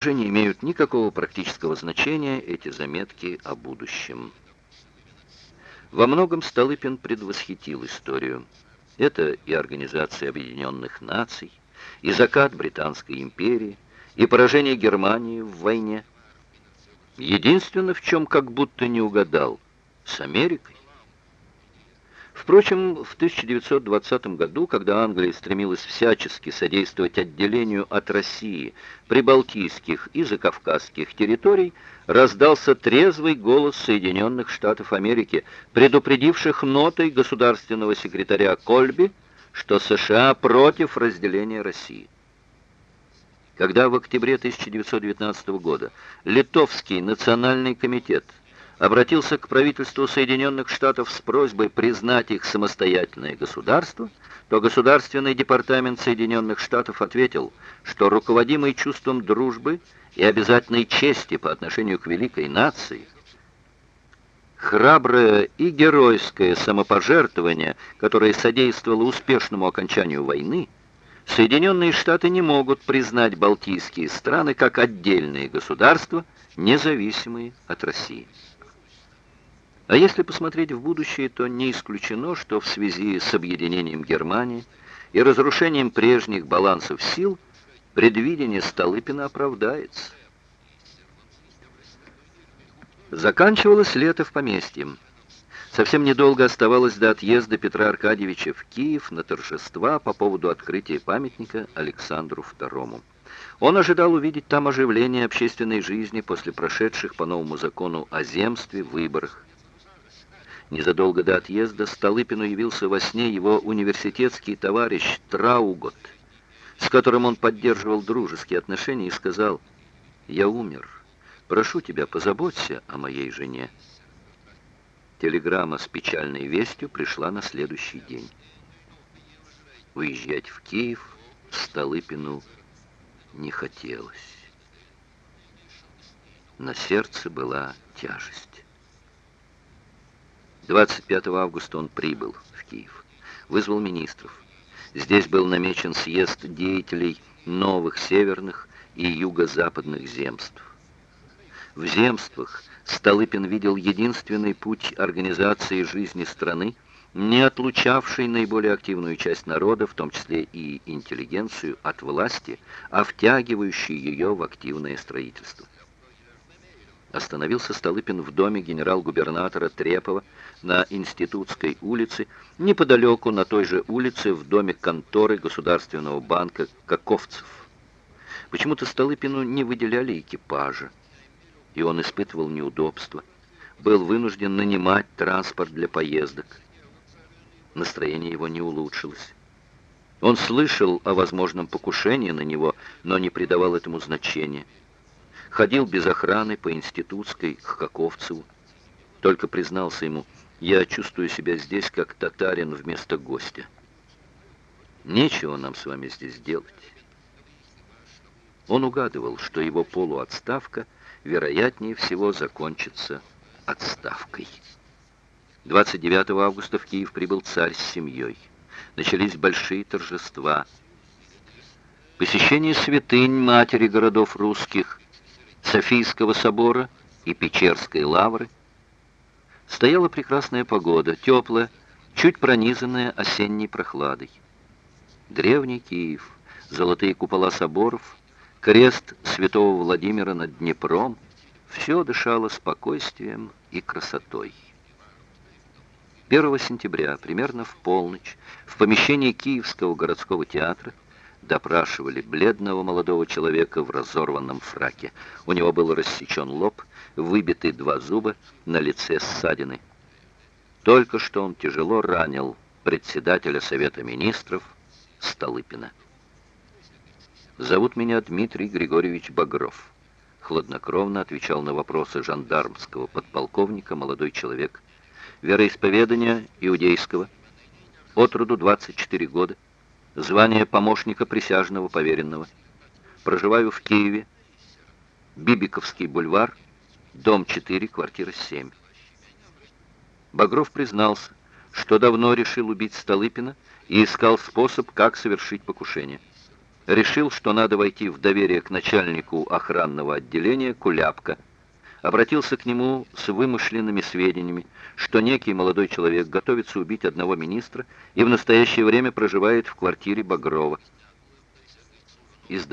уже не имеют никакого практического значения эти заметки о будущем. Во многом Столыпин предвосхитил историю. Это и Организация Объединенных Наций, и закат Британской империи, и поражение Германии в войне. Единственное, в чем как будто не угадал, с Америкой. Впрочем, в 1920 году, когда Англия стремилась всячески содействовать отделению от России прибалтийских и закавказских территорий, раздался трезвый голос Соединенных Штатов Америки, предупредивших нотой государственного секретаря Кольби, что США против разделения России. Когда в октябре 1919 года Литовский национальный комитет обратился к правительству Соединенных Штатов с просьбой признать их самостоятельное государство, то Государственный департамент Соединенных Штатов ответил, что руководимый чувством дружбы и обязательной чести по отношению к великой нации, храброе и геройское самопожертвование, которое содействовало успешному окончанию войны, Соединенные Штаты не могут признать балтийские страны как отдельные государства, независимые от России. А если посмотреть в будущее, то не исключено, что в связи с объединением Германии и разрушением прежних балансов сил предвидение Столыпина оправдается. Заканчивалось лето в поместье. Совсем недолго оставалось до отъезда Петра Аркадьевича в Киев на торжества по поводу открытия памятника Александру II. Он ожидал увидеть там оживление общественной жизни после прошедших по новому закону о земстве выборах. Незадолго до отъезда Столыпину явился во сне его университетский товарищ Траугот, с которым он поддерживал дружеские отношения, и сказал, «Я умер. Прошу тебя, позаботься о моей жене». Телеграмма с печальной вестью пришла на следующий день. Уезжать в Киев Столыпину не хотелось. На сердце была тяжесть. 25 августа он прибыл в Киев, вызвал министров. Здесь был намечен съезд деятелей новых северных и юго-западных земств. В земствах Столыпин видел единственный путь организации жизни страны, не отлучавший наиболее активную часть народа, в том числе и интеллигенцию, от власти, а втягивающий ее в активное строительство. Остановился Столыпин в доме генерал-губернатора Трепова на Институтской улице, неподалеку на той же улице в доме конторы Государственного банка Каковцев. Почему-то Столыпину не выделяли экипажа, и он испытывал неудобства. Был вынужден нанимать транспорт для поездок. Настроение его не улучшилось. Он слышал о возможном покушении на него, но не придавал этому значения ходил без охраны по институтской к Каковцеву. Только признался ему, я чувствую себя здесь как татарин вместо гостя. Нечего нам с вами здесь делать. Он угадывал, что его полуотставка, вероятнее всего, закончится отставкой. 29 августа в Киев прибыл царь с семьей. Начались большие торжества. Посещение святынь матери городов русских – Софийского собора и Печерской лавры. Стояла прекрасная погода, теплая, чуть пронизанная осенней прохладой. Древний Киев, золотые купола соборов, крест святого Владимира над Днепром — все дышало спокойствием и красотой. 1 сентября, примерно в полночь, в помещении Киевского городского театра допрашивали бледного молодого человека в разорванном фраке. У него был рассечен лоб, выбиты два зуба, на лице ссадины. Только что он тяжело ранил председателя Совета Министров Столыпина. «Зовут меня Дмитрий Григорьевич Багров», — хладнокровно отвечал на вопросы жандармского подполковника молодой человек. «Вероисповедание иудейского, от роду 24 года, звание помощника присяжного поверенного. Проживаю в Киеве, Бибиковский бульвар, дом 4, квартира 7. Багров признался, что давно решил убить Столыпина и искал способ, как совершить покушение. решил, что надо войти в доверие к начальнику охранного отделения Куляпка. Обратился к нему с вымышленными сведениями, что некий молодой человек готовится убить одного министра и в настоящее время проживает в квартире Багрова. Из